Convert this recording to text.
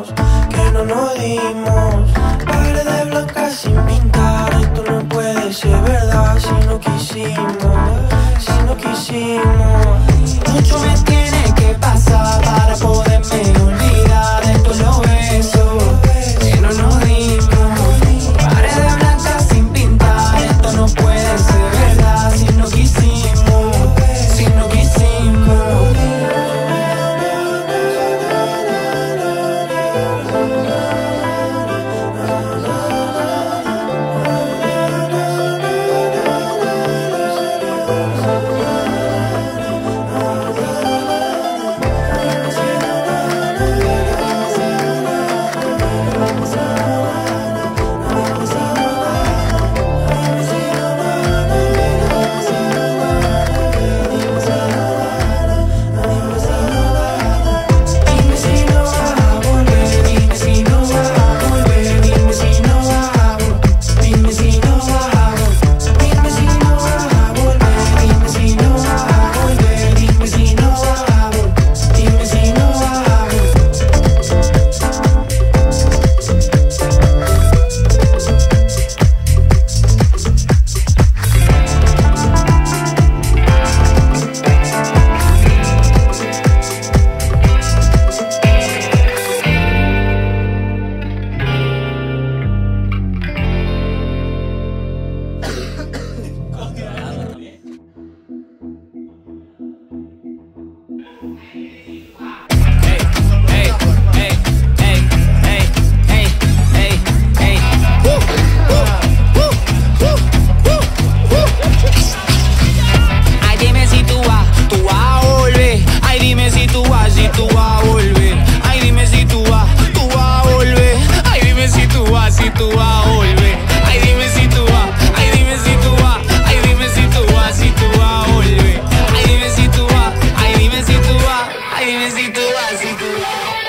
que no nos dimos. Par de blancas sin pintar, esto no puede ser verdad si no quisimos, si no quisimos. Mucho me Thank. see through, I see through.